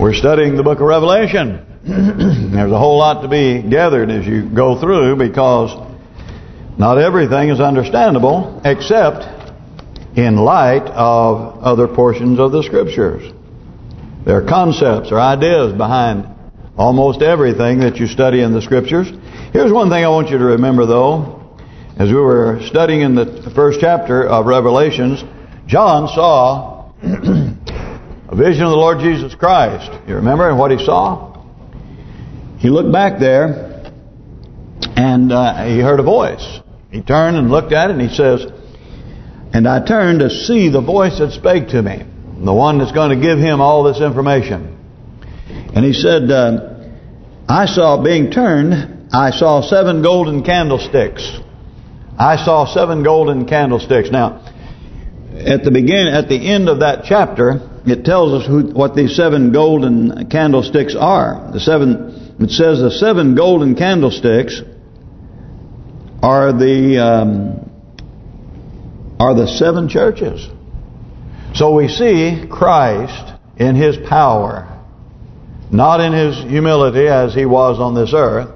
We're studying the book of Revelation. There's a whole lot to be gathered as you go through because not everything is understandable except in light of other portions of the Scriptures. There are concepts or ideas behind almost everything that you study in the Scriptures. Here's one thing I want you to remember though. As we were studying in the first chapter of Revelations, John saw a vision of the Lord Jesus Christ. You remember what he saw? He looked back there and uh, he heard a voice. He turned and looked at it and he says, And I turned to see the voice that spake to me, the one that's going to give him all this information. And he said, uh, I saw being turned, I saw seven golden candlesticks. I saw seven golden candlesticks. Now, at the beginning, at the end of that chapter, it tells us who, what these seven golden candlesticks are. The seven, it says the seven golden candlesticks are the um, are the seven churches. So we see Christ in His power, not in His humility as He was on this earth,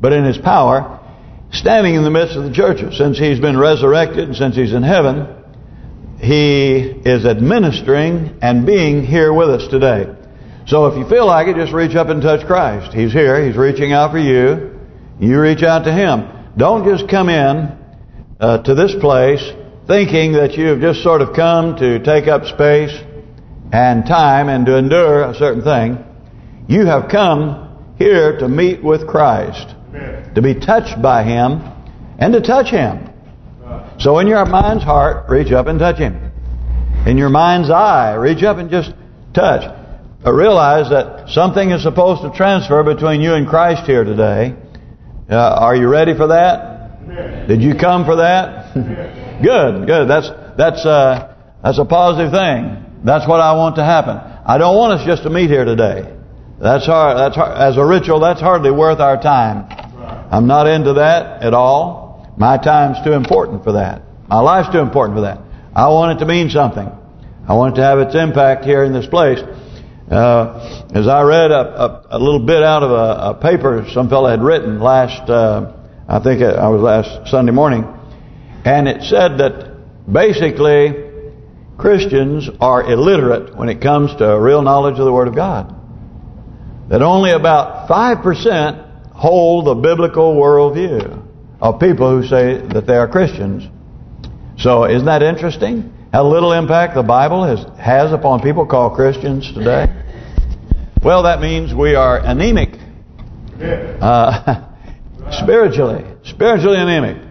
but in His power, standing in the midst of the churches. Since He's been resurrected, and since He's in heaven, he is administering and being here with us today. So if you feel like it, just reach up and touch Christ. He's here. He's reaching out for you. You reach out to Him. Don't just come in uh, to this place thinking that you've just sort of come to take up space and time and to endure a certain thing. You have come here to meet with Christ, Amen. to be touched by Him, and to touch Him. So in your mind's heart, reach up and touch him. In your mind's eye, reach up and just touch. But realize that something is supposed to transfer between you and Christ here today. Uh, are you ready for that? Did you come for that? good, good. That's that's uh, that's a positive thing. That's what I want to happen. I don't want us just to meet here today. That's hard. That's hard. as a ritual. That's hardly worth our time. I'm not into that at all. My time's too important for that. My life's too important for that. I want it to mean something. I want it to have its impact here in this place. Uh, as I read a, a, a, little bit out of a, a, paper some fellow had written last, uh, I think I was last Sunday morning, and it said that basically Christians are illiterate when it comes to real knowledge of the Word of God. That only about 5% hold the biblical worldview of people who say that they are Christians. So isn't that interesting? How little impact the Bible has has upon people called Christians today. Well, that means we are anemic. Uh, spiritually. Spiritually anemic.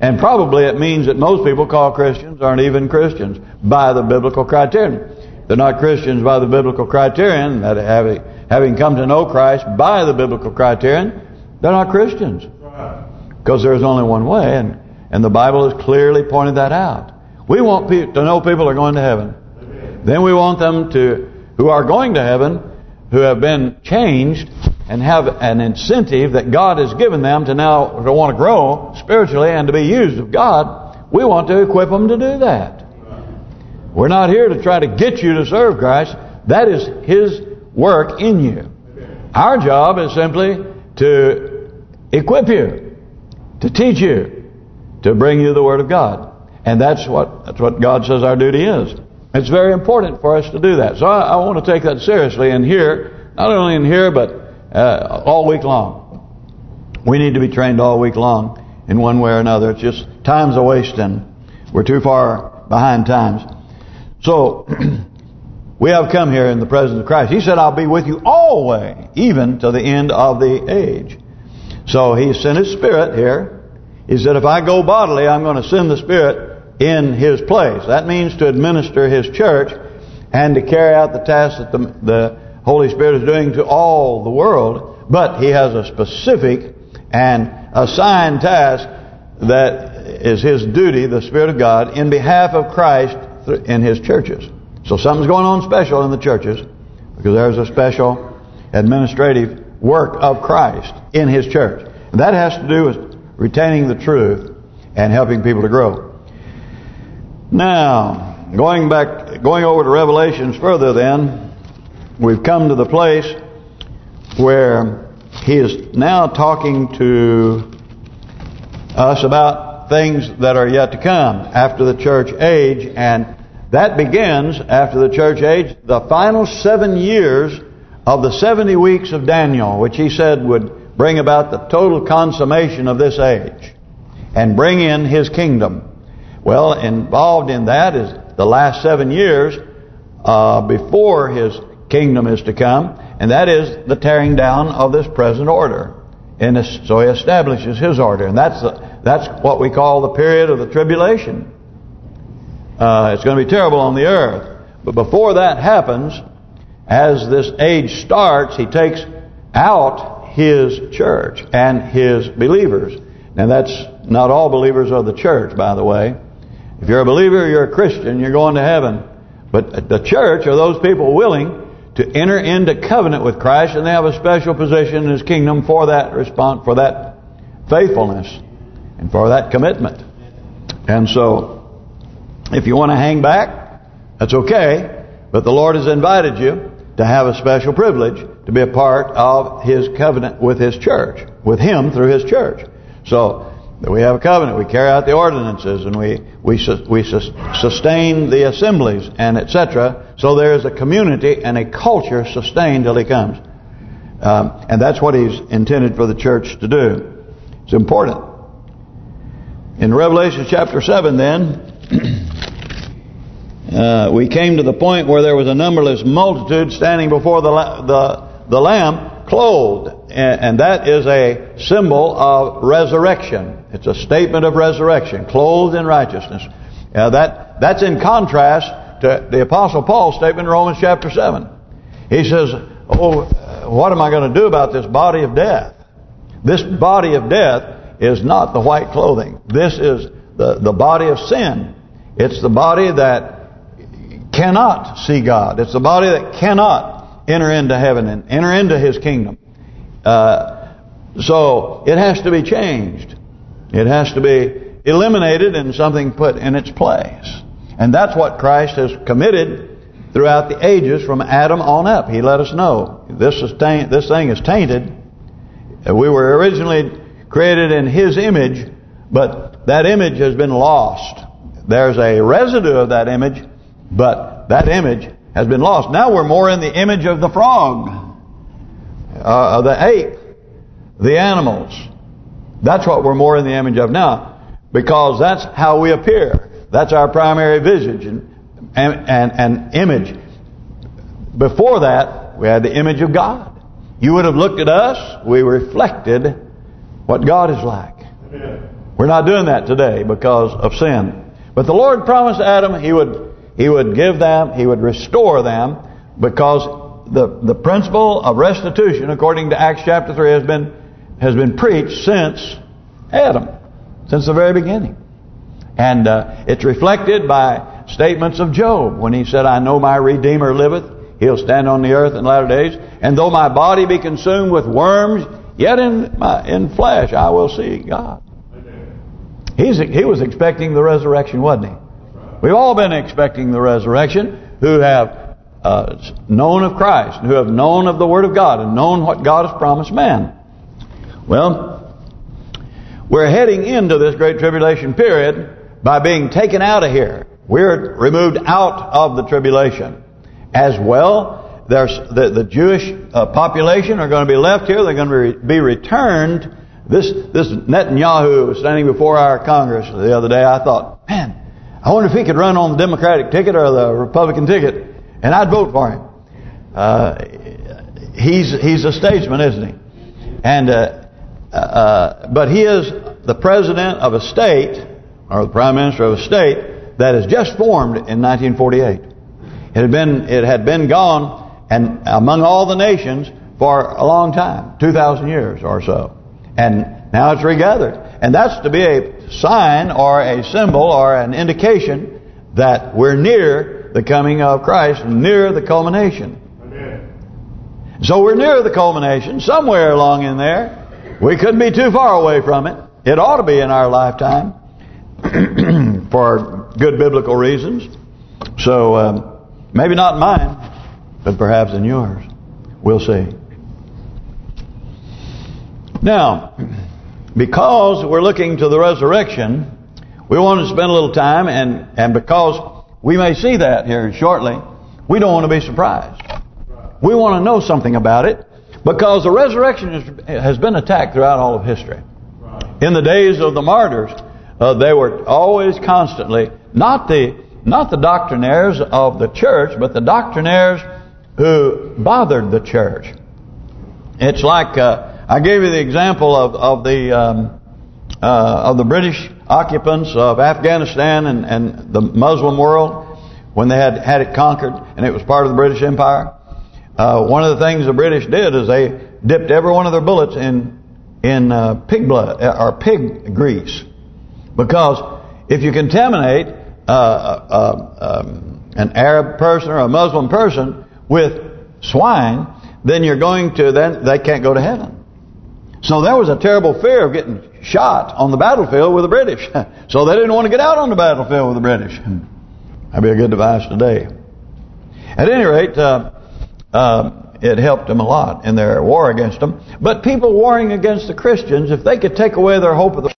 And probably it means that most people called Christians aren't even Christians by the biblical criterion. They're not Christians by the biblical criterion, that having, having come to know Christ by the biblical criterion, they're not Christians. Because there's only one way, and and the Bible has clearly pointed that out. We want to know people are going to heaven. Then we want them to, who are going to heaven, who have been changed, and have an incentive that God has given them to now to want to grow spiritually and to be used of God. We want to equip them to do that. We're not here to try to get you to serve Christ. That is His work in you. Our job is simply to equip you to teach you, to bring you the Word of God. And that's what that's what God says our duty is. It's very important for us to do that. So I, I want to take that seriously and here, not only in here, but uh, all week long. We need to be trained all week long in one way or another. It's just time's a wasting. We're too far behind times. So we have come here in the presence of Christ. He said, I'll be with you always, even to the end of the age. So he sent his spirit here. He said, if I go bodily, I'm going to send the spirit in his place. That means to administer his church and to carry out the task that the, the Holy Spirit is doing to all the world. But he has a specific and assigned task that is his duty, the Spirit of God, in behalf of Christ in his churches. So something's going on special in the churches because there's a special administrative work of Christ in His church. And that has to do with retaining the truth and helping people to grow. Now, going back, going over to Revelations further then, we've come to the place where he is now talking to us about things that are yet to come after the church age and that begins after the church age the final seven years of the 70 weeks of Daniel which he said would bring about the total consummation of this age and bring in his kingdom. Well, involved in that is the last seven years uh, before his kingdom is to come, and that is the tearing down of this present order. And so he establishes his order, and that's the, that's what we call the period of the tribulation. Uh, it's going to be terrible on the earth. But before that happens, as this age starts, he takes out his church and his believers. Now that's not all believers of the church, by the way. If you're a believer, you're a Christian, you're going to heaven. But the church are those people willing to enter into covenant with Christ, and they have a special position in His kingdom for that response, for that faithfulness, and for that commitment. And so, if you want to hang back, that's okay. But the Lord has invited you to have a special privilege to be a part of His covenant with His church, with Him through His church. So we have a covenant. We carry out the ordinances, and we we we sustain the assemblies and etc. So there is a community and a culture sustained till He comes, um, and that's what He's intended for the church to do. It's important. In Revelation chapter seven, then. Uh, we came to the point where there was a numberless multitude standing before the the the Lamb, clothed, and, and that is a symbol of resurrection. It's a statement of resurrection, clothed in righteousness. Uh, that That's in contrast to the Apostle Paul's statement in Romans chapter 7. He says, oh, what am I going to do about this body of death? This body of death is not the white clothing. This is the, the body of sin. It's the body that cannot see God. It's the body that cannot enter into heaven and enter into His kingdom. Uh, so it has to be changed. It has to be eliminated and something put in its place. And that's what Christ has committed throughout the ages from Adam on up. He let us know this is this thing is tainted. We were originally created in His image, but that image has been lost. There's a residue of that image, but that image has been lost. Now we're more in the image of the frog, uh, the ape, the animals. That's what we're more in the image of now, because that's how we appear. That's our primary visage and and and, and image. Before that, we had the image of God. You would have looked at us, we reflected what God is like. Amen. We're not doing that today because of sin. But the Lord promised Adam He would He would give them, He would restore them, because the the principle of restitution, according to Acts chapter 3, has been has been preached since Adam, since the very beginning. And uh, it's reflected by statements of Job when he said, I know my Redeemer liveth. He'll stand on the earth in latter days. And though my body be consumed with worms, yet in my in flesh I will see God. He's He was expecting the resurrection, wasn't he? We've all been expecting the resurrection who have uh, known of Christ, who have known of the Word of God and known what God has promised man. Well, we're heading into this great tribulation period by being taken out of here. We're removed out of the tribulation. As well, there's the, the Jewish uh, population are going to be left here. They're going to re be returned. This this Netanyahu was standing before our Congress the other day. I thought, man, I wonder if he could run on the Democratic ticket or the Republican ticket, and I'd vote for him. Uh, he's he's a statesman, isn't he? And uh, uh, but he is the president of a state, or the prime minister of a state, that has just formed in 1948. It had been it had been gone and among all the nations for a long time, 2,000 years or so. And now it's regathered. And that's to be a sign or a symbol or an indication that we're near the coming of Christ, near the culmination. Amen. So we're near the culmination, somewhere along in there. We couldn't be too far away from it. It ought to be in our lifetime for good biblical reasons. So um, maybe not mine. but perhaps in yours. We'll see. Now, because we're looking to the resurrection, we want to spend a little time, and, and because we may see that here shortly, we don't want to be surprised. We want to know something about it, because the resurrection has been attacked throughout all of history. In the days of the martyrs, uh, they were always constantly, not the not the doctrinaires of the church, but the doctrinaires who bothered the church. It's like uh, I gave you the example of of the um, uh, of the British occupants of Afghanistan and and the Muslim world when they had had it conquered and it was part of the British Empire. Uh, one of the things the British did is they dipped every one of their bullets in in uh, pig blood uh, or pig grease, because if you contaminate uh, uh, um, an Arab person or a Muslim person with swine, then you're going to then they can't go to heaven. So there was a terrible fear of getting shot on the battlefield with the British. so they didn't want to get out on the battlefield with the British. That'd be a good device today. At any rate, uh, uh, it helped them a lot in their war against them. But people warring against the Christians, if they could take away their hope of the...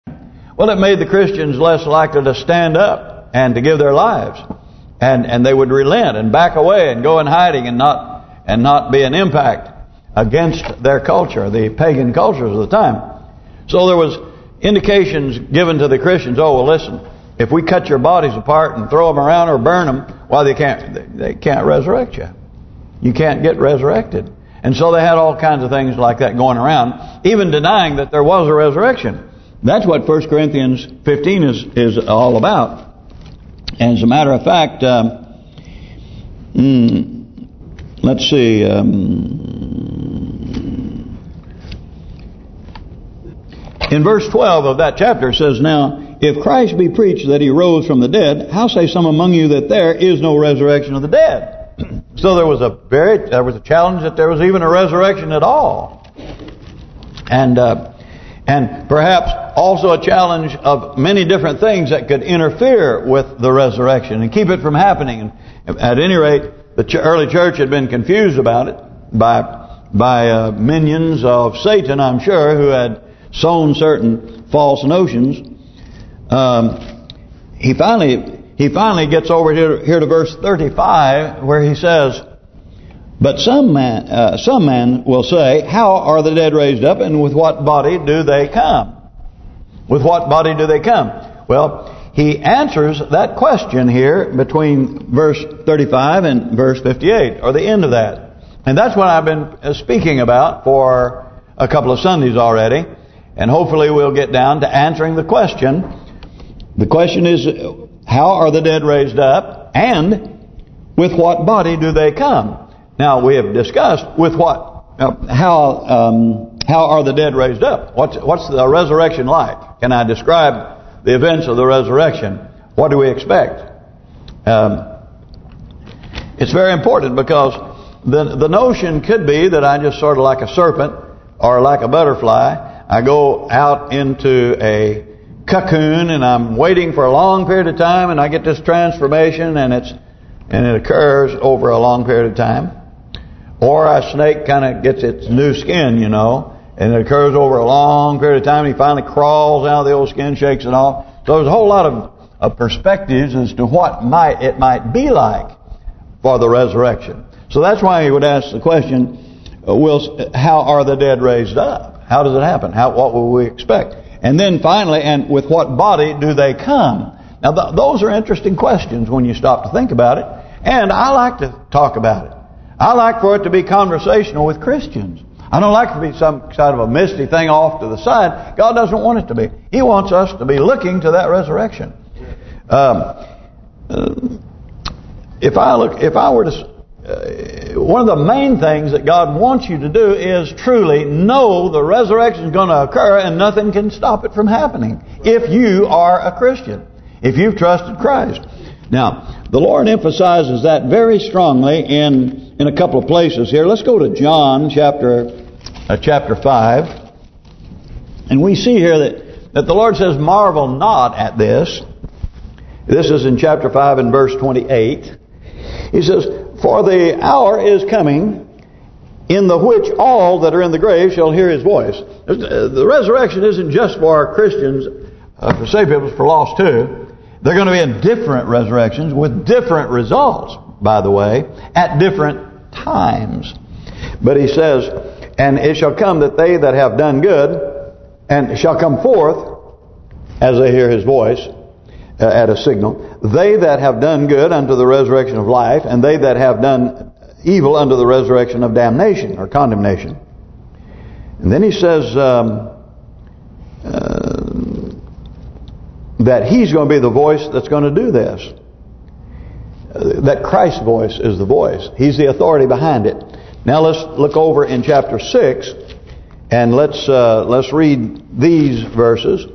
Well, it made the Christians less likely to stand up and to give their lives. And and they would relent and back away and go in hiding and not and not be an impact against their culture, the pagan cultures of the time. So there was indications given to the Christians, oh, well, listen, if we cut your bodies apart and throw them around or burn them, well, they can't they can't resurrect you. You can't get resurrected. And so they had all kinds of things like that going around, even denying that there was a resurrection. That's what 1 Corinthians 15 is is all about. And as a matter of fact, um, mm, let's see. Um, in verse 12 of that chapter it says, Now, if Christ be preached that he rose from the dead, how say some among you that there is no resurrection of the dead? so there was a very there was a challenge that there was even a resurrection at all, and uh, and perhaps also a challenge of many different things that could interfere with the resurrection and keep it from happening. At any rate, the early church had been confused about it by by uh, minions of Satan, I'm sure, who had sown certain false notions. Um, he finally he finally gets over here, here to verse 35 where he says, But some man, uh, some man will say, How are the dead raised up and with what body do they come? With what body do they come? Well, he answers that question here between verse 35 and verse 58, or the end of that. And that's what I've been uh, speaking about for a couple of Sundays already. And hopefully we'll get down to answering the question. The question is, how are the dead raised up? And with what body do they come? Now we have discussed with what, uh, how um, how are the dead raised up? What's what's the resurrection like? Can I describe the events of the resurrection? What do we expect? Um, it's very important because the the notion could be that I just sort of like a serpent or like a butterfly, I go out into a cocoon and I'm waiting for a long period of time and I get this transformation and it's and it occurs over a long period of time. Or a snake kind of gets its new skin, you know, and it occurs over a long period of time. And He finally crawls out of the old skin, shakes it off. So there's a whole lot of, of perspectives as to what might it might be like for the resurrection. So that's why he would ask the question, will how are the dead raised up? How does it happen? How What will we expect? And then finally, and with what body do they come? Now, th those are interesting questions when you stop to think about it. And I like to talk about it. I like for it to be conversational with Christians. I don't like it to be some kind of a misty thing off to the side. God doesn't want it to be. He wants us to be looking to that resurrection. Um, uh, if I look, if I were to uh, one of the main things that God wants you to do is truly know the resurrection is going to occur and nothing can stop it from happening if you are a Christian, if you've trusted Christ. Now, the Lord emphasizes that very strongly in in a couple of places here. Let's go to John chapter uh, chapter 5. And we see here that, that the Lord says, marvel not at this. This is in chapter 5 and verse 28. He says, For the hour is coming in the which all that are in the grave shall hear his voice. The resurrection isn't just for Christians, uh, for saved people, for lost too. They're going to be in different resurrections with different results, by the way, at different times. But he says, And it shall come that they that have done good, and shall come forth, as they hear his voice, uh, at a signal, they that have done good unto the resurrection of life, and they that have done evil unto the resurrection of damnation or condemnation. And then he says um, uh, that he's going to be the voice that's going to do this. Uh, that Christ's voice is the voice. He's the authority behind it. Now let's look over in chapter 6 and let's uh, let's read these verses.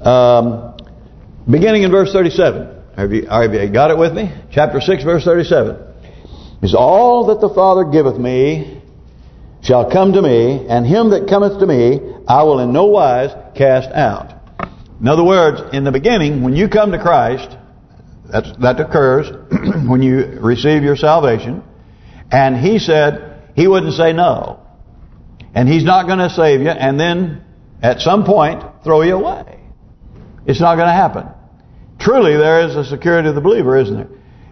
Um, beginning in verse 37. Have you, have you got it with me? Chapter 6 verse 37 is all that the Father giveth me shall come to me, and him that cometh to me I will in no wise cast out. In other words, in the beginning, when you come to Christ, that's, that occurs when you receive your salvation, and He said He wouldn't say no. And He's not going to save you, and then at some point throw you away. It's not going to happen. Truly, there is a security of the believer, isn't there?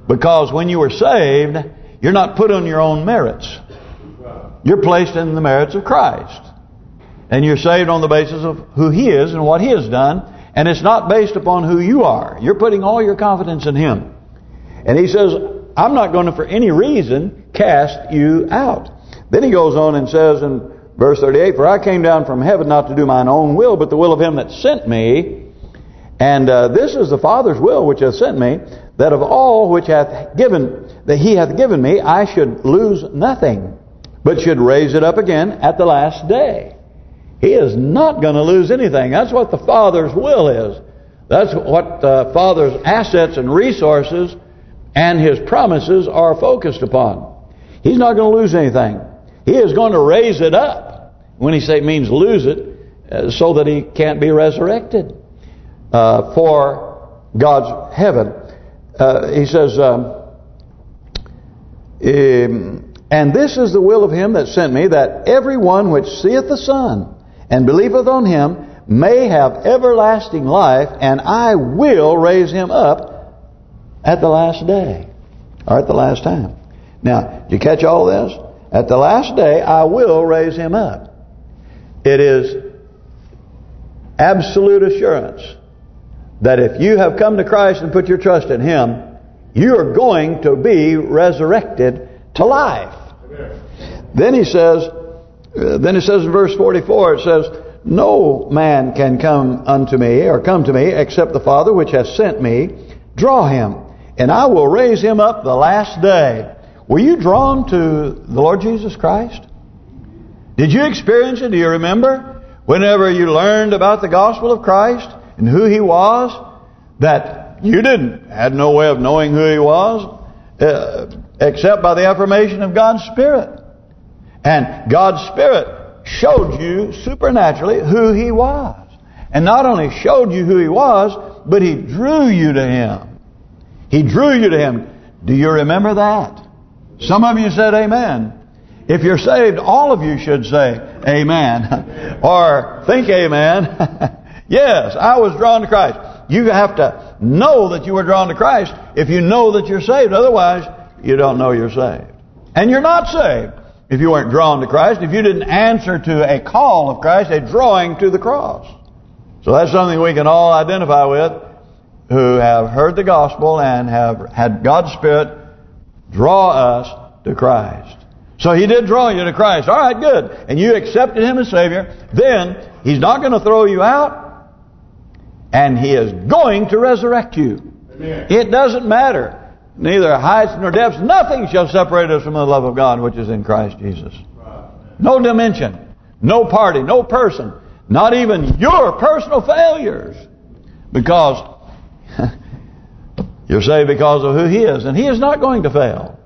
Because when you were saved, you're not put on your own merits. You're placed in the merits of Christ. And you're saved on the basis of who He is and what He has done. And it's not based upon who you are. You're putting all your confidence in Him. And He says, I'm not going to, for any reason, cast you out. Then He goes on and says in verse 38, For I came down from heaven not to do mine own will, but the will of Him that sent me. And uh, this is the Father's will which hath sent me, that of all which hath given that he hath given me, I should lose nothing, but should raise it up again at the last day. He is not going to lose anything. That's what the Father's will is. That's what the Father's assets and resources and His promises are focused upon. He's not going to lose anything. He is going to raise it up. When he say means lose it, uh, so that he can't be resurrected uh, for God's heaven. Uh, he says, um, um, and this is the will of him that sent me, that every one which seeth the Son and believeth on him may have everlasting life, and I will raise him up at the last day, or at the last time. Now, did you catch all this? At the last day, I will raise him up. It is absolute assurance that if you have come to Christ and put your trust in Him, you are going to be resurrected to life. Then he says, uh, then he says in verse 44, it says, No man can come unto me, or come to me, except the Father which has sent me, draw him, and I will raise him up the last day. Were you drawn to the Lord Jesus Christ? Did you experience it? Do you remember? Whenever you learned about the gospel of Christ and who He was, that you didn't. Had no way of knowing who he was uh, except by the affirmation of God's Spirit. And God's Spirit showed you supernaturally who he was. And not only showed you who he was, but he drew you to him. He drew you to him. Do you remember that? Some of you said amen. If you're saved, all of you should say amen. or think amen. yes, I was drawn to Christ. You have to know that you were drawn to Christ if you know that you're saved. Otherwise, you don't know you're saved. And you're not saved if you weren't drawn to Christ, if you didn't answer to a call of Christ, a drawing to the cross. So that's something we can all identify with who have heard the gospel and have had God's Spirit draw us to Christ. So He did draw you to Christ. All right, good. And you accepted Him as Savior. Then He's not going to throw you out. And He is going to resurrect you. Amen. It doesn't matter. Neither heights nor depths. Nothing shall separate us from the love of God which is in Christ Jesus. No dimension. No party. No person. Not even your personal failures. Because you're saved because of who He is. And He is not going to fail.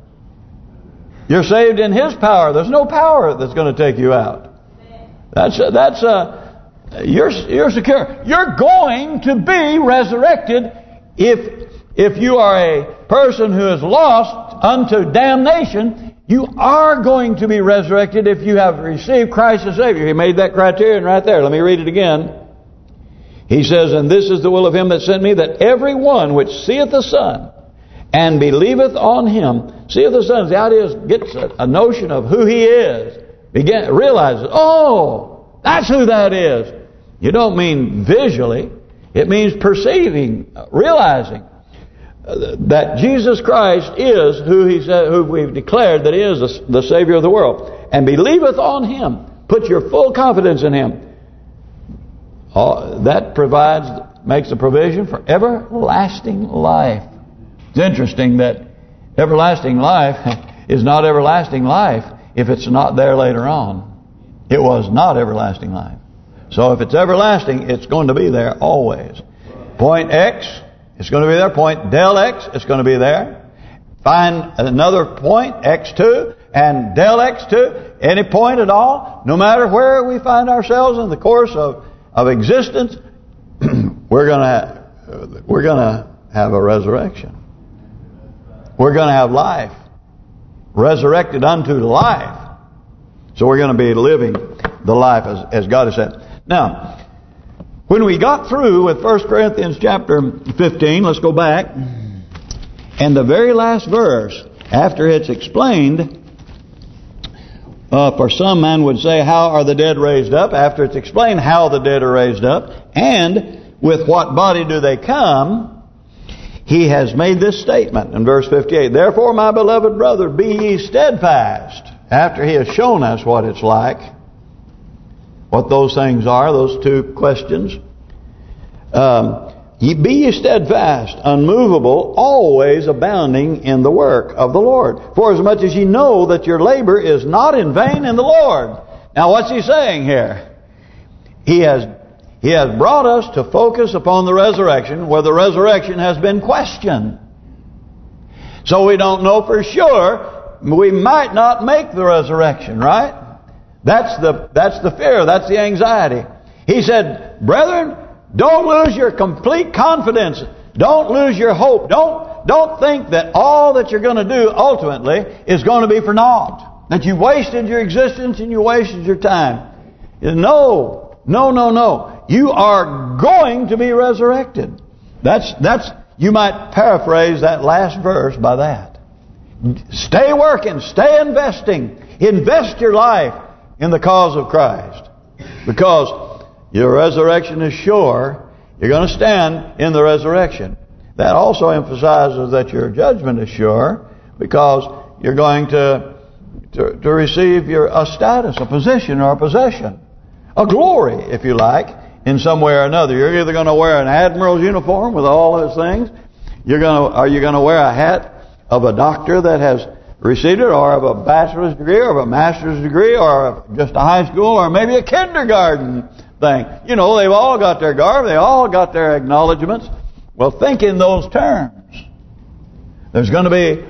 You're saved in His power. There's no power that's going to take you out. That's a, that's a you're you're secure. You're going to be resurrected if if you are a person who is lost unto damnation, you are going to be resurrected if you have received Christ as Savior. He made that criterion right there. Let me read it again. He says, And this is the will of him that sent me, that every one which seeth the Son and believeth on him, seeth the Son, the idea is gets a, a notion of who he is, begin realizes, oh, that's who that is. You don't mean visually. It means perceiving, uh, realizing uh, that Jesus Christ is who he said, who we've declared that he is the Savior of the world, and believeth on Him. Put your full confidence in Him. All, that provides, makes a provision for everlasting life. It's interesting that everlasting life is not everlasting life if it's not there later on. It was not everlasting life. So if it's everlasting, it's going to be there always. Point X it's going to be there. Point del x, it's going to be there. Find another point, x2, and del x2, any point at all, no matter where we find ourselves in the course of of existence, we're gonna we're gonna have a resurrection. We're gonna have life, resurrected unto life. So we're going to be living the life as as God has said. Now, when we got through with 1 Corinthians chapter 15, let's go back. And the very last verse, after it's explained, uh, for some man would say, how are the dead raised up? After it's explained how the dead are raised up, and with what body do they come, he has made this statement in verse 58. Therefore, my beloved brother, be ye steadfast. After he has shown us what it's like, what those things are, those two questions. Um, ye be ye steadfast, unmovable, always abounding in the work of the Lord. For as much as ye know that your labor is not in vain in the Lord. Now what's he saying here? He has he has brought us to focus upon the resurrection where the resurrection has been questioned. So we don't know for sure. We might not make the resurrection, right? That's the that's the fear. That's the anxiety. He said, brethren, don't lose your complete confidence. Don't lose your hope. Don't don't think that all that you're going to do ultimately is going to be for naught. That you wasted your existence and you wasted your time. No, no, no, no. You are going to be resurrected. That's that's you might paraphrase that last verse by that. Stay working, stay investing, invest your life in the cause of Christ. Because your resurrection is sure, you're going to stand in the resurrection. That also emphasizes that your judgment is sure because you're going to to, to receive your a status, a position, or a possession. A glory, if you like, in some way or another. You're either going to wear an admiral's uniform with all those things. You're going to, are you going to wear a hat of a doctor that has received it, or of a bachelor's degree, or of a master's degree, or just a high school, or maybe a kindergarten thing. You know, they've all got their garb, they all got their acknowledgments. Well, think in those terms. There's going to be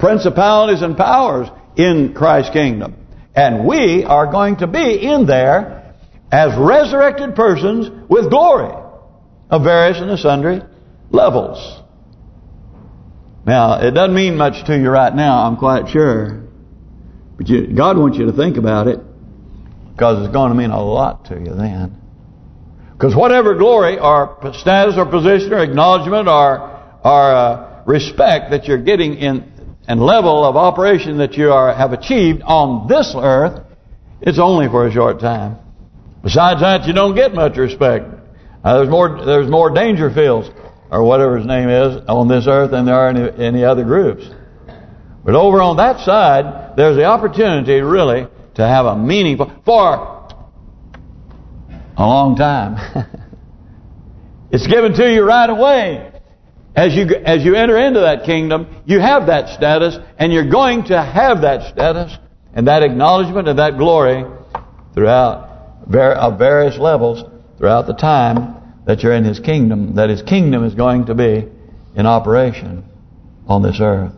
principalities and powers in Christ's kingdom. And we are going to be in there as resurrected persons with glory of various and sundry levels. Now, it doesn't mean much to you right now, I'm quite sure. But you, God wants you to think about it because it's going to mean a lot to you then. Because whatever glory or status or position or acknowledgement or, or uh, respect that you're getting in and level of operation that you are have achieved on this earth, it's only for a short time. Besides that, you don't get much respect. Uh, there's more there's more Dangerfields or whatever his name is on this earth than there are any, any other groups. But over on that side, there's the opportunity really to have a meaningful for a long time. it's given to you right away. As you as you enter into that kingdom, you have that status, and you're going to have that status and that acknowledgement and that glory throughout of various levels throughout the time that you're in His kingdom, that His kingdom is going to be in operation on this earth,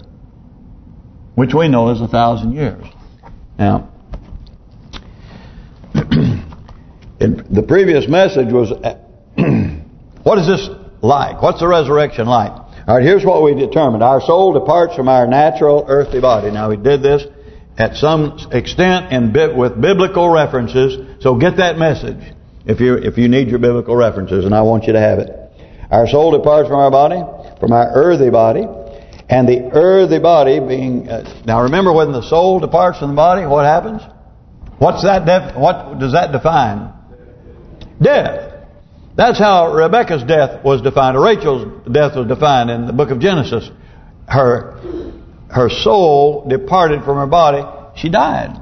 which we know is a thousand years. Now, the previous message was, what is this like? What's the resurrection like? All right, here's what we determined. Our soul departs from our natural earthly body. Now, we did this at some extent and bit with biblical references. So get that message if you if you need your biblical references, and I want you to have it. Our soul departs from our body, from our earthly body, and the earthly body being... Uh, now remember, when the soul departs from the body, what happens? What's that? Def what does that define? Death. That's how Rebecca's death was defined, Rachel's death was defined in the book of Genesis. Her her soul departed from her body, she died.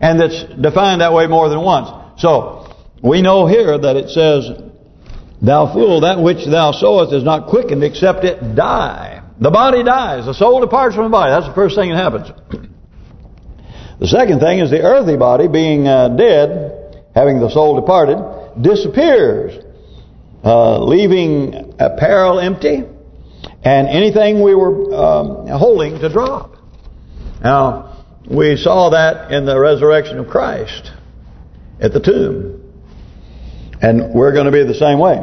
And it's defined that way more than once. So, we know here that it says, Thou fool, that which thou sowest is not quickened except it die. The body dies. The soul departs from the body. That's the first thing that happens. The second thing is the earthly body, being uh, dead, having the soul departed, disappears, uh, leaving apparel empty, and anything we were um, holding to drop. Now, we saw that in the resurrection of Christ at the tomb. And we're going to be the same way.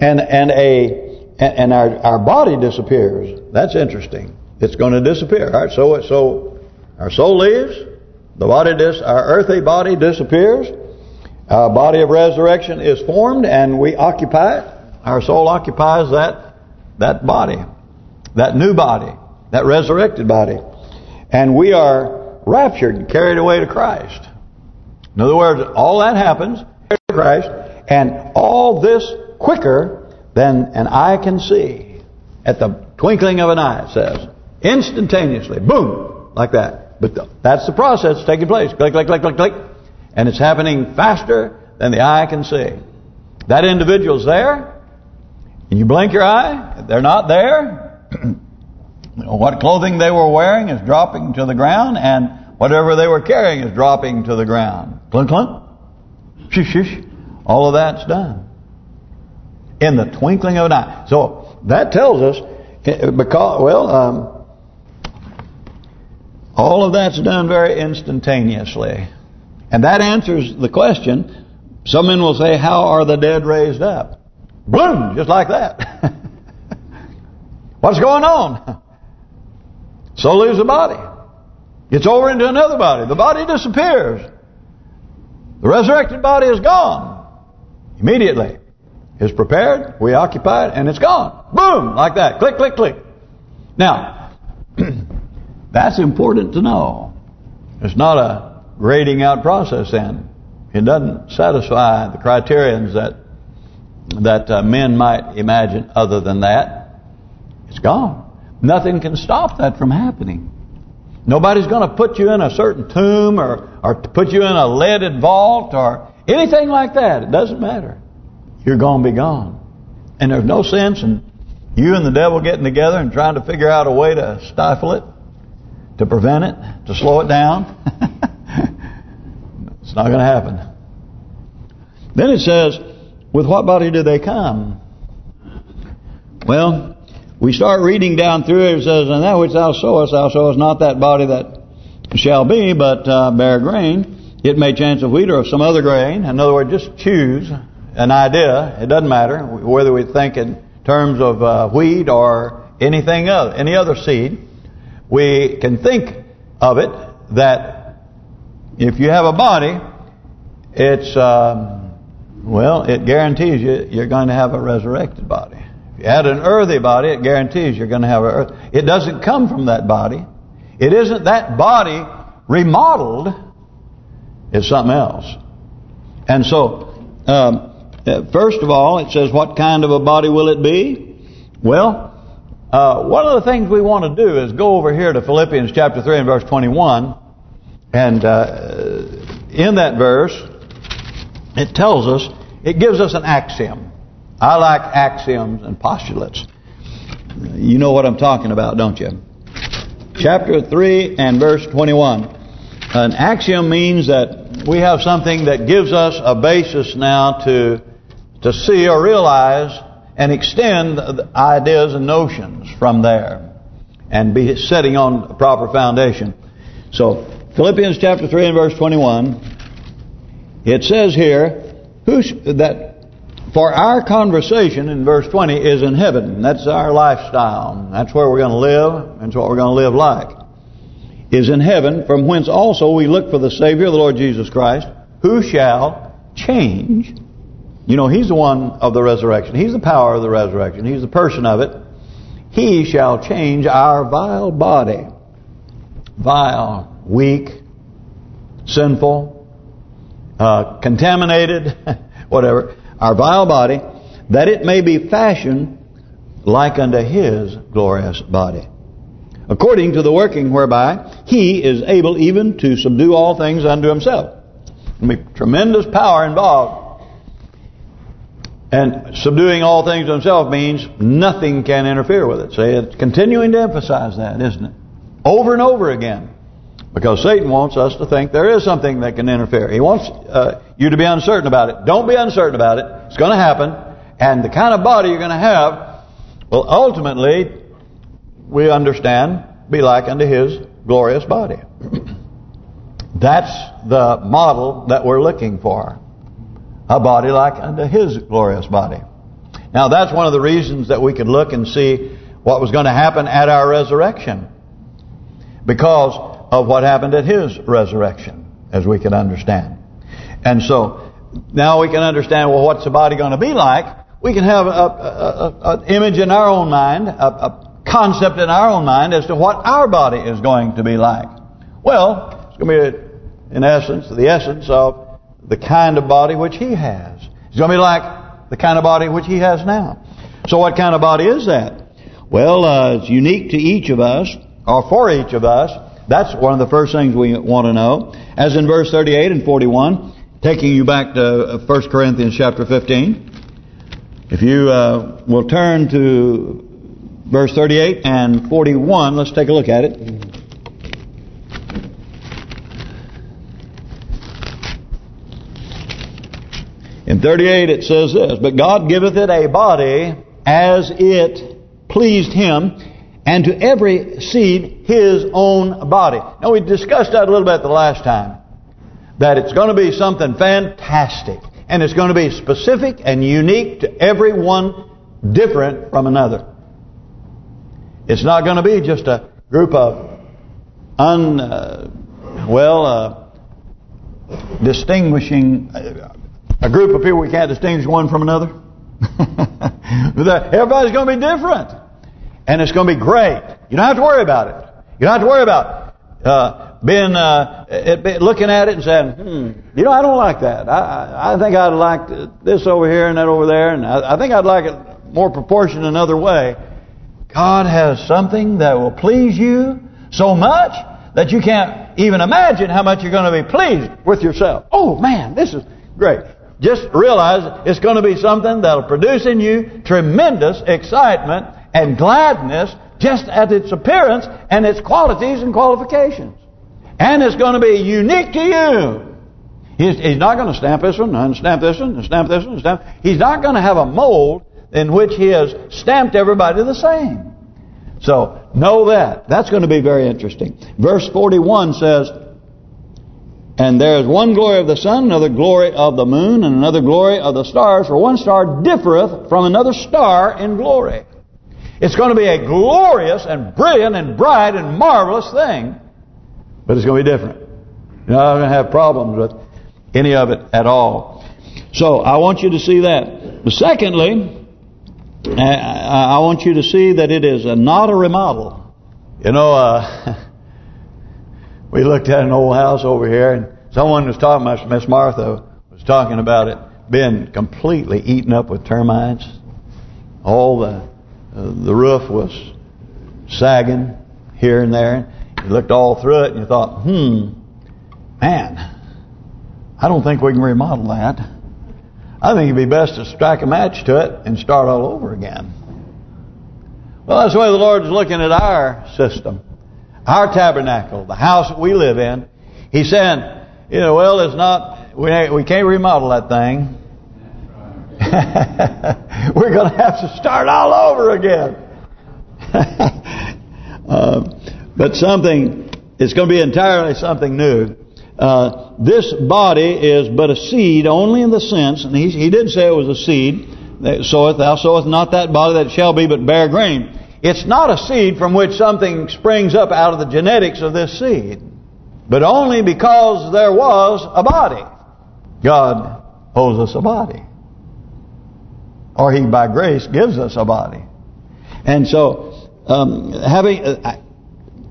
And and a and our our body disappears. That's interesting. It's going to disappear. All right, so so our soul leaves, the body dis our earthly body disappears. Our body of resurrection is formed, and we occupy it. Our soul occupies that that body, that new body, that resurrected body. And we are raptured, and carried away to Christ. In other words, all that happens, Christ, and all this quicker than an eye can see. At the twinkling of an eye, it says. Instantaneously. Boom! Like that. But that's the process taking place. Click, click, click, click, click. And it's happening faster than the eye can see. That individual's there, and you blink your eye, they're not there. what clothing they were wearing is dropping to the ground, and whatever they were carrying is dropping to the ground. Clunk, clunk. Shush, shush. All of that's done. In the twinkling of an eye. So, that tells us, eh, because, well, um, all of that's done very instantaneously. And that answers the question. Some men will say, how are the dead raised up? Boom! Just like that. What's going on? Soul leaves the body. Gets over into another body. The body disappears. The resurrected body is gone. Immediately. It's prepared, we occupy it, and it's gone. Boom! Like that. Click, click, click. Now, that's important to know. It's not a grading out process then. It doesn't satisfy the criterions that that uh, men might imagine other than that. It's gone. Nothing can stop that from happening. Nobody's going to put you in a certain tomb or, or put you in a leaded vault or anything like that. It doesn't matter. You're going to be gone. And there's no sense in you and the devil getting together and trying to figure out a way to stifle it, to prevent it, to slow it down. It's not going to happen. Then it says, with what body do they come? Well, we start reading down through it. It says, and that which thou sowest, thou sowest not that body that shall be, but uh, bear grain. It may chance of wheat or of some other grain. In other words, just choose an idea. It doesn't matter whether we think in terms of uh, wheat or anything other, any other seed. We can think of it that if you have a body, it's, um, well, it guarantees you you're going to have a resurrected body. You had an earthy body, it guarantees you're going to have a earth. It doesn't come from that body. It isn't that body remodeled. It's something else. And so, um, uh, first of all, it says, what kind of a body will it be? Well, uh, one of the things we want to do is go over here to Philippians chapter 3 and verse 21 and uh, in that verse, it tells us, it gives us an axiom. I like axioms and postulates. You know what I'm talking about, don't you? Chapter 3 and verse 21. An axiom means that we have something that gives us a basis now to to see or realize and extend ideas and notions from there and be setting on a proper foundation. So Philippians chapter 3 and verse 21, it says here, who that For our conversation in verse 20 is in heaven. That's our lifestyle. That's where we're going to live. That's what we're going to live like. Is in heaven, from whence also we look for the Savior, the Lord Jesus Christ, who shall change. You know, He's the one of the resurrection. He's the power of the resurrection. He's the person of it. He shall change our vile body. Vile, weak, sinful, uh, contaminated, whatever our vile body, that it may be fashioned like unto his glorious body. According to the working whereby he is able even to subdue all things unto himself. Tremendous power involved. And subduing all things to himself means nothing can interfere with it. Say it's continuing to emphasize that, isn't it? Over and over again. Because Satan wants us to think there is something that can interfere. He wants uh, you to be uncertain about it. Don't be uncertain about it. It's going to happen. And the kind of body you're going to have will ultimately, we understand, be like unto his glorious body. That's the model that we're looking for. A body like unto his glorious body. Now that's one of the reasons that we could look and see what was going to happen at our resurrection. Because of what happened at his resurrection, as we can understand. And so, now we can understand, well, what's the body going to be like? We can have an image in our own mind, a, a concept in our own mind as to what our body is going to be like. Well, it's going to be, in essence, the essence of the kind of body which he has. It's going to be like the kind of body which he has now. So what kind of body is that? Well, uh, it's unique to each of us, or for each of us, that's one of the first things we want to know. As in verse 38 and 41, taking you back to 1 uh, Corinthians chapter 15. If you uh, will turn to verse 38 and 41, let's take a look at it. In 38 it says this, But God giveth it a body as it pleased him, and to every seed his own body. Now we discussed that a little bit the last time. That it's going to be something fantastic. And it's going to be specific and unique to every one different from another. It's not going to be just a group of un, uh, well, uh, distinguishing, uh, a group of people we can't distinguish one from another. Everybody's going to be different. And it's going to be great. You don't have to worry about it. You don't have to worry about uh, being uh, looking at it and saying, hmm, you know, I don't like that. I, I think I'd like this over here and that over there, and I, I think I'd like it more proportioned another way. God has something that will please you so much that you can't even imagine how much you're going to be pleased with yourself. Oh, man, this is great. Just realize it's going to be something that'll produce in you tremendous excitement and gladness just at its appearance and its qualities and qualifications. And it's going to be unique to you. He's, he's not going to stamp this one, and stamp this one, and stamp this one, and stamp. He's not going to have a mold in which he has stamped everybody the same. So, know that. That's going to be very interesting. Verse 41 says, And there is one glory of the sun, another glory of the moon, and another glory of the stars, for one star differeth from another star in glory. It's going to be a glorious and brilliant and bright and marvelous thing. But it's going to be different. You're not going to have problems with any of it at all. So I want you to see that. But secondly, I want you to see that it is not a remodel. You know, uh, we looked at an old house over here, and someone was talking about Miss Martha was talking about it being completely eaten up with termites. All the the roof was sagging here and there. You looked all through it and you thought, hmm, man, I don't think we can remodel that. I think it'd be best to strike a match to it and start all over again. Well, that's the way the Lord's looking at our system, our tabernacle, the house that we live in. He's saying, you know, well, it's not, we we can't remodel that thing. We're going to have to start all over again. uh, but something, it's going to be entirely something new. uh, this body is but a seed only in the sense, and he, he didn't say it was a seed, that soweth thou soweth not that body that shall be but bare grain. It's not a seed from which something springs up out of the genetics of this seed. But only because there was a body. God owes us a body. Or He, by grace, gives us a body. And so, um, having, uh,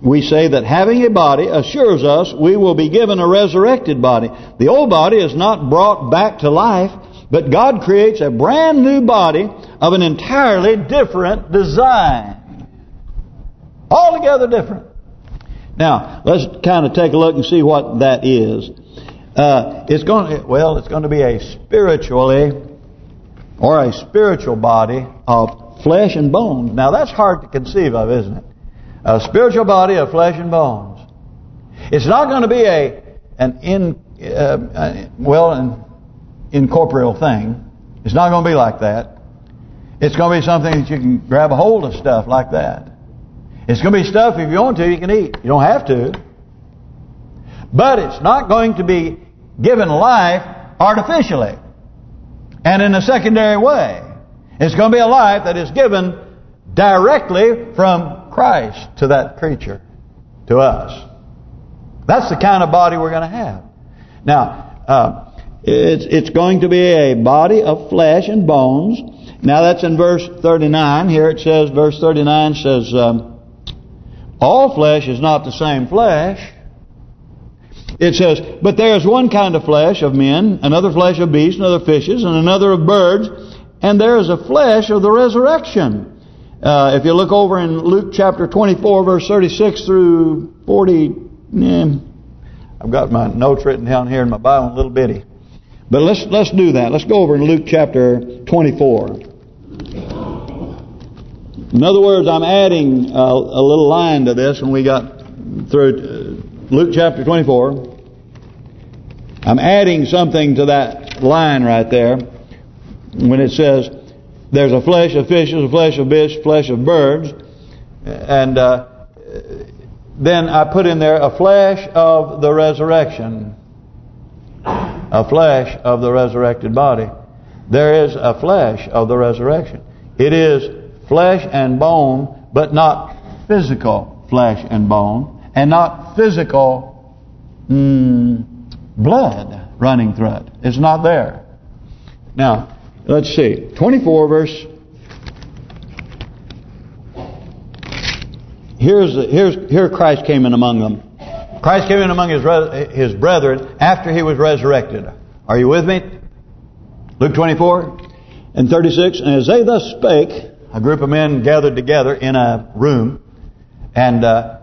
we say that having a body assures us we will be given a resurrected body. The old body is not brought back to life, but God creates a brand new body of an entirely different design. Altogether different. Now, let's kind of take a look and see what that is. Uh, it's going to, well, it's going to be a spiritually or a spiritual body of flesh and bones. Now, that's hard to conceive of, isn't it? A spiritual body of flesh and bones. It's not going to be a an in uh, well an incorporeal thing. It's not going to be like that. It's going to be something that you can grab a hold of stuff like that. It's going to be stuff, if you want to, you can eat. You don't have to. But it's not going to be given life artificially and in a secondary way. It's going to be a life that is given directly from Christ to that creature, to us. That's the kind of body we're going to have. Now, uh, it's it's going to be a body of flesh and bones. Now that's in verse 39. Here it says, verse 39 says, um, all flesh is not the same flesh. It says, but there is one kind of flesh of men, another flesh of beasts, another fishes, and another of birds, and there is a flesh of the resurrection. Uh, if you look over in Luke chapter 24, verse 36 through 40, eh, I've got my notes written down here in my Bible, a little bitty. But let's let's do that. Let's go over in Luke chapter 24. In other words, I'm adding a, a little line to this when we got through uh, Luke chapter 24. I'm adding something to that line right there when it says there's a flesh of fishes, a flesh of fish, flesh of birds, and uh, then I put in there a flesh of the resurrection, a flesh of the resurrected body. There is a flesh of the resurrection. It is flesh and bone, but not physical flesh and bone, and not physical mm, blood running through it. It's not there. Now, let's see. 24 verse. Here's here's here Christ came in among them. Christ came in among his his brethren after he was resurrected. Are you with me? Luke 24 and 36. And as they thus spake, a group of men gathered together in a room, and uh,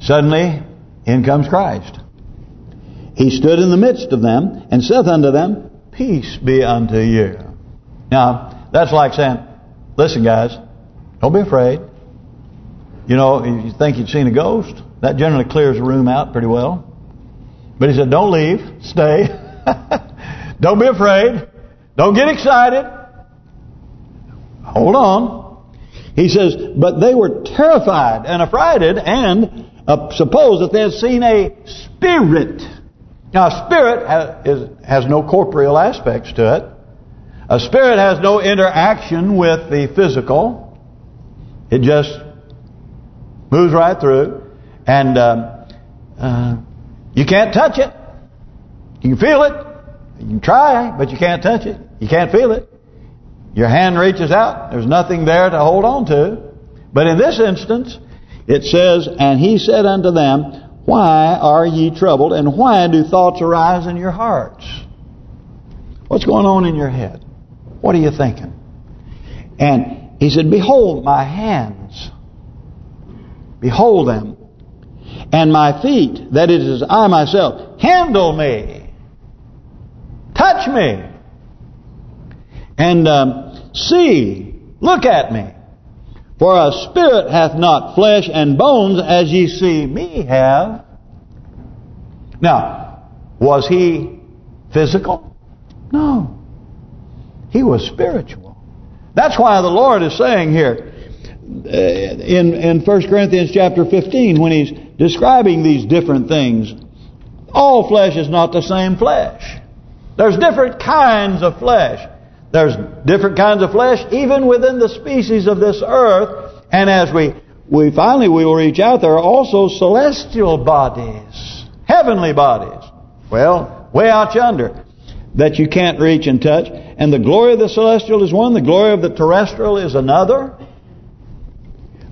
suddenly in comes Christ. He stood in the midst of them and saith unto them, Peace be unto you. Now, that's like saying, listen guys, don't be afraid. You know, if you think you've seen a ghost, that generally clears the room out pretty well. But he said, don't leave, stay. don't be afraid. Don't get excited. Hold on. He says, but they were terrified and affrighted and uh, supposed that they had seen a spirit. Now, spirit has, is, has no corporeal aspects to it. A spirit has no interaction with the physical. It just moves right through. And um, uh, you can't touch it. You can feel it. You can try, but you can't touch it. You can't feel it. Your hand reaches out. There's nothing there to hold on to. But in this instance, it says, And he said unto them, Why are ye troubled, and why do thoughts arise in your hearts? What's going on in your head? What are you thinking? And he said, Behold my hands. Behold them. And my feet, that it is I myself. Handle me. Touch me. And um, See, look at me. For a spirit hath not flesh and bones as ye see me have. Now, was he physical? No. He was spiritual. That's why the Lord is saying here uh, in in 1 Corinthians chapter 15 when he's describing these different things All flesh is not the same flesh. There's different kinds of flesh. There's different kinds of flesh even within the species of this earth. And as we we finally we will reach out, there are also celestial bodies, heavenly bodies. Well, way out yonder that you can't reach and touch. And the glory of the celestial is one, the glory of the terrestrial is another.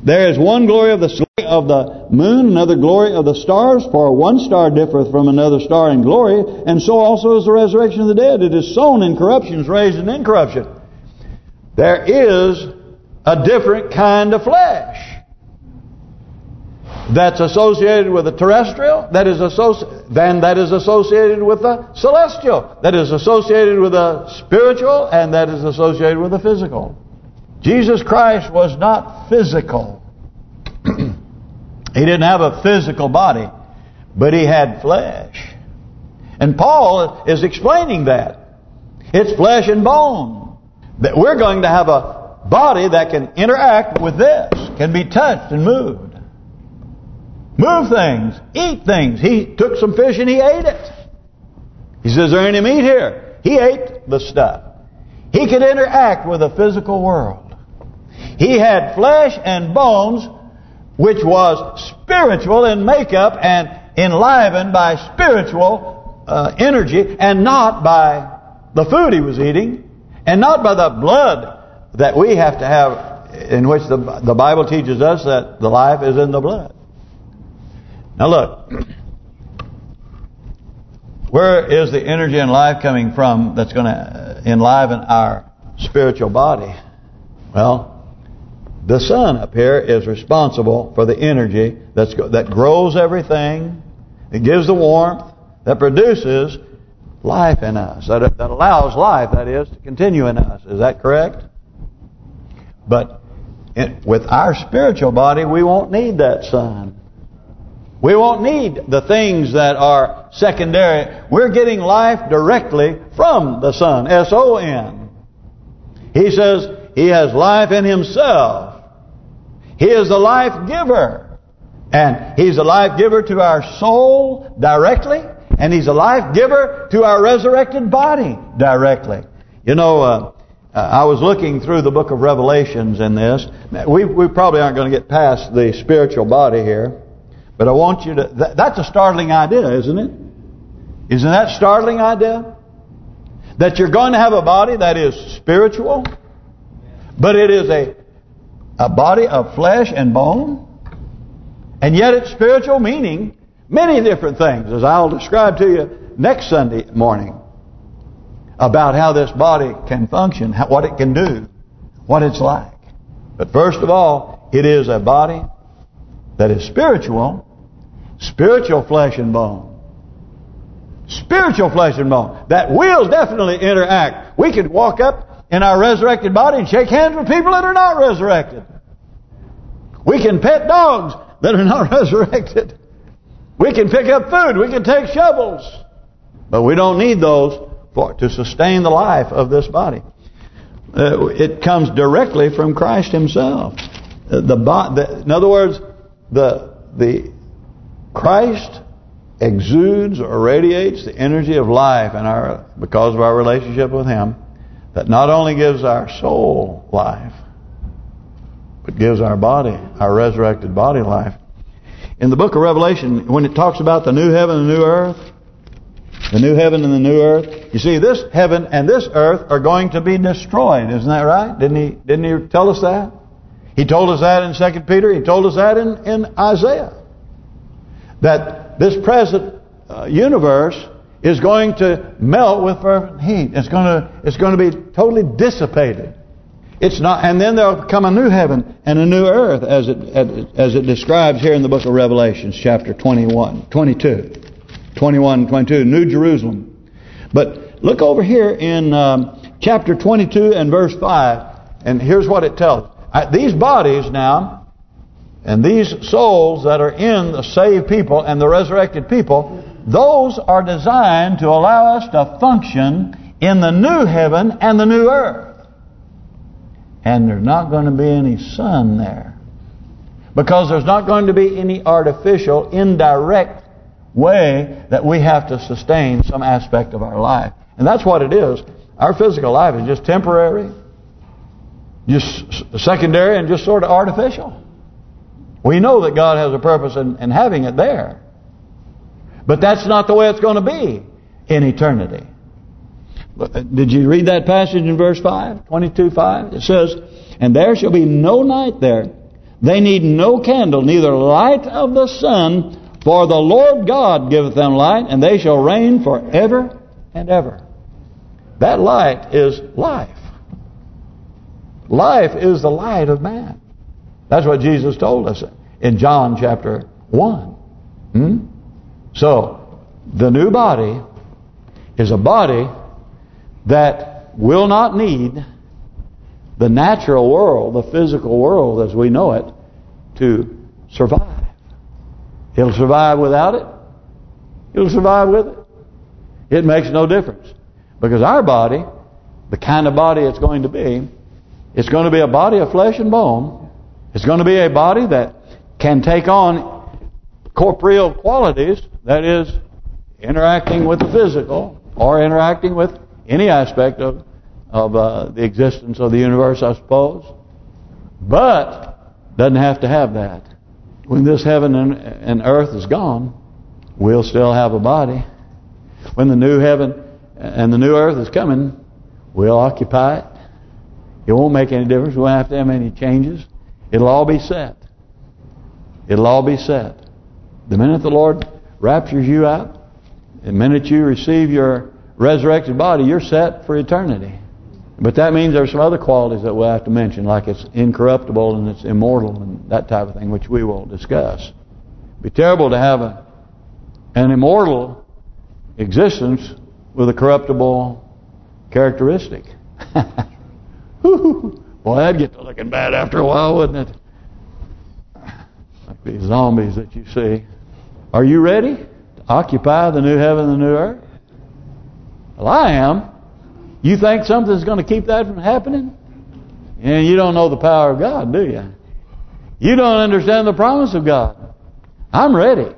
There is one glory of the of the moon, another glory of the stars, for one star differeth from another star in glory, and so also is the resurrection of the dead. It is sown in corruption, is raised in incorruption. There is a different kind of flesh that's associated with the terrestrial, that is associated than that is associated with the celestial, that is associated with the spiritual, and that is associated with the physical. Jesus Christ was not physical. He didn't have a physical body, but he had flesh. And Paul is explaining that. It's flesh and bone. That we're going to have a body that can interact with this, can be touched and moved. Move things. Eat things. He took some fish and he ate it. He says, there any meat here? He ate the stuff. He could interact with the physical world. He had flesh and bones, which was spiritual in makeup and enlivened by spiritual uh, energy and not by the food he was eating and not by the blood that we have to have in which the the Bible teaches us that the life is in the blood. Now look, where is the energy and life coming from that's going to enliven our spiritual body? Well, the sun up here is responsible for the energy that's that grows everything, it gives the warmth, that produces life in us, that, that allows life, that is, to continue in us. Is that correct? But it, with our spiritual body, we won't need that sun. We won't need the things that are secondary. We're getting life directly from the sun, S-O-N. He says He has life in Himself. He is the life giver. And He's a life giver to our soul directly. And He's a life giver to our resurrected body directly. You know, uh, uh, I was looking through the book of Revelations in this. We we probably aren't going to get past the spiritual body here. But I want you to... That, that's a startling idea, isn't it? Isn't that startling idea? That you're going to have a body that is spiritual, but it is a a body of flesh and bone, and yet it's spiritual, meaning many different things, as I'll describe to you next Sunday morning, about how this body can function, what it can do, what it's like. But first of all, it is a body that is spiritual, spiritual flesh and bone. Spiritual flesh and bone. That will definitely interact. We could walk up in our resurrected body and shake hands with people that are not resurrected. We can pet dogs that are not resurrected. We can pick up food. We can take shovels. But we don't need those for to sustain the life of this body. Uh, it comes directly from Christ Himself. Uh, the, the, in other words, the the Christ exudes or radiates the energy of life in our because of our relationship with Him that not only gives our soul life but gives our body, our resurrected body life. In the book of Revelation, when it talks about the new heaven and the new earth, the new heaven and the new earth, you see this heaven and this earth are going to be destroyed, isn't that right? Didn't he didn't he tell us that? He told us that in Second Peter. He told us that in, in Isaiah. That this present uh, universe is going to melt with fervent heat. It's going to it's going to be totally dissipated. It's not, and then there'll come a new heaven and a new earth, as it as it describes here in the book of Revelations, chapter 21, 22, 21, 22, New Jerusalem. But look over here in um, chapter 22 and verse 5, and here's what it tells these bodies now, and these souls that are in the saved people and the resurrected people, those are designed to allow us to function in the new heaven and the new earth. And there's not going to be any sun there. Because there's not going to be any artificial, indirect way that we have to sustain some aspect of our life. And that's what it is. Our physical life is just temporary, just secondary, and just sort of artificial. We know that God has a purpose in, in having it there. But that's not the way it's going to be in eternity. Uh, did you read that passage in verse 5? 22, 5? It says, And there shall be no night there. They need no candle, neither light of the sun, for the Lord God giveth them light, and they shall reign forever and ever. That light is life. Life is the light of man. That's what Jesus told us in John chapter 1. Hmm? So, the new body is a body that will not need the natural world, the physical world as we know it, to survive. It'll survive without it. It'll survive with it. It makes no difference. Because our body, the kind of body it's going to be, it's going to be a body of flesh and bone. It's going to be a body that can take on corporeal qualities, that is, interacting with the physical or interacting with any aspect of of uh, the existence of the universe, I suppose. But doesn't have to have that. When this heaven and, and earth is gone, we'll still have a body. When the new heaven and the new earth is coming, we'll occupy it. It won't make any difference. We won't have to have any changes. It'll all be set. It'll all be set. The minute the Lord raptures you out, the minute you receive your resurrected body, you're set for eternity. But that means there's some other qualities that we'll have to mention, like it's incorruptible and it's immortal and that type of thing, which we will discuss. It'd be terrible to have a an immortal existence with a corruptible characteristic. Boy, that'd get to looking bad after a while, wouldn't it? Like these zombies that you see. Are you ready to occupy the new heaven and the new earth? Well, I am. You think something's going to keep that from happening? And you don't know the power of God, do you? You don't understand the promise of God. I'm ready.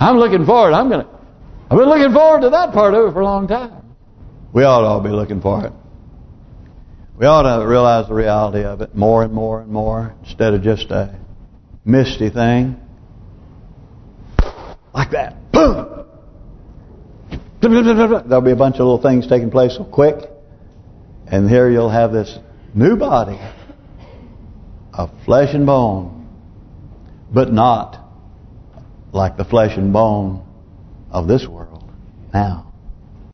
I'm looking forward. I'm gonna. I've been looking forward to that part of it for a long time. We ought to all be looking for it. We ought to realize the reality of it more and more and more instead of just a misty thing. Like that. Boom! There'll be a bunch of little things taking place so quick. And here you'll have this new body of flesh and bone, but not like the flesh and bone of this world now.